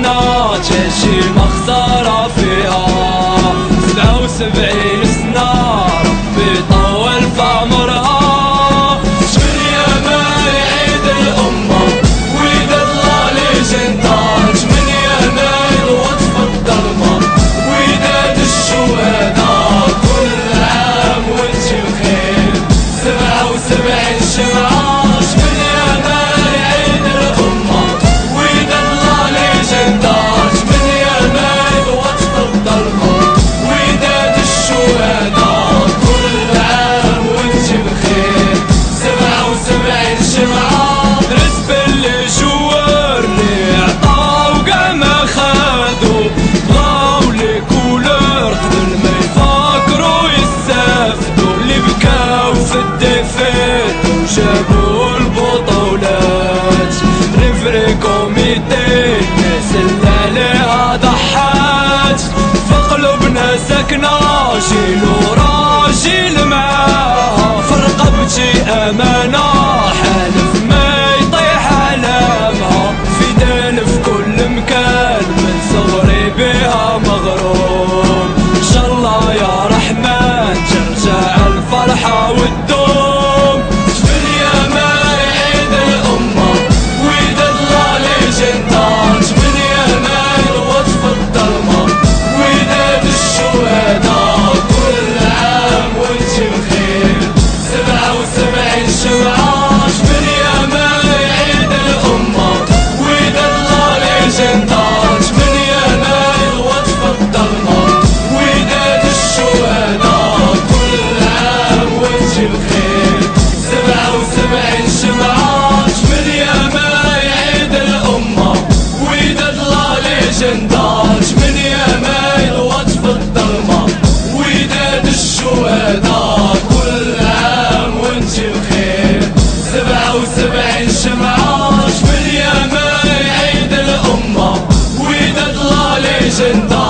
너 제시 فرقكم يدين ناس اللي لها ضحات في قلوبنا سكنة شيلوا راشي المعاد بلاد الشهداء كل عام وانت بخير. سبعة وسبعين شمعة في اليمن عيد الأمة ويد الله ليجندا